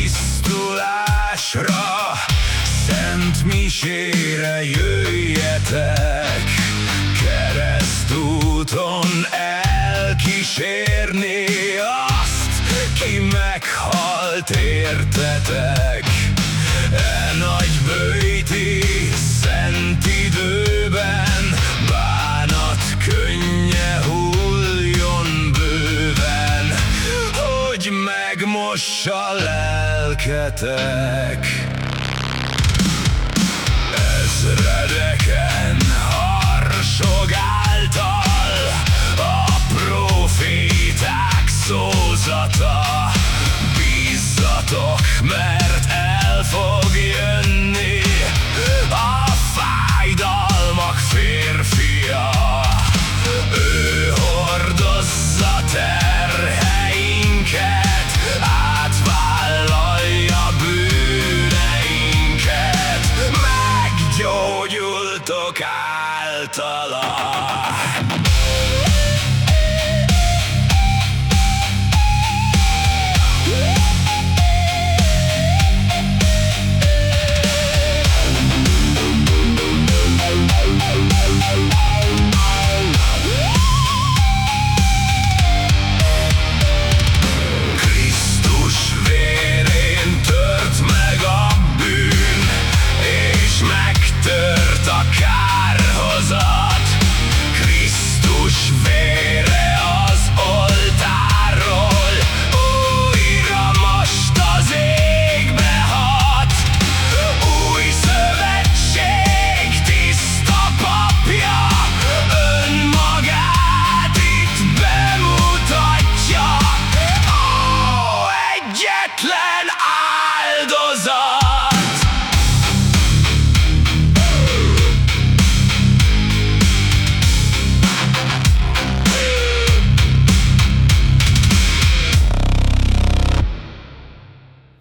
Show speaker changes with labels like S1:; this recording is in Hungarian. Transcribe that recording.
S1: tisztulásra, Szent misére jöjjetek, keresztúton elkísérni azt, ki meghalt értetek. E nagy bőti szent bánat könnye hulljon bőven, hogy megmossa le lelketek Ezredeken harsogáltal A proféták szózata. Bízzatok, mert Meggyógyultok általa megtört a